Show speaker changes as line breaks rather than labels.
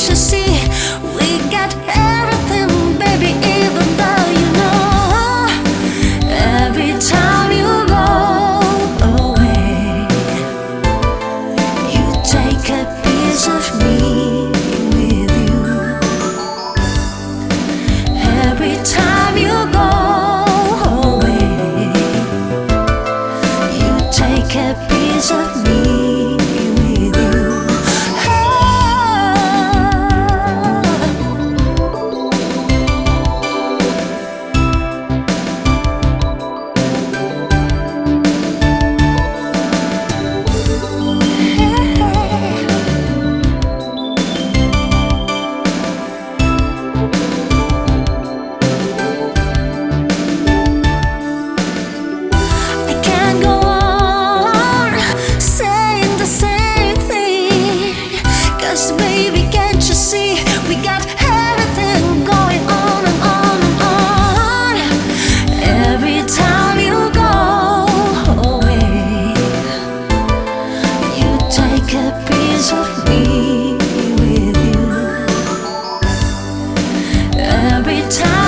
deixa se Baby, can't you see? We got everything going on and on and on. Every time you go away You take a piece of me with you. Every time